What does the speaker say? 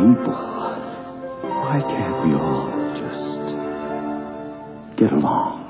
people. Why can't we all just get along?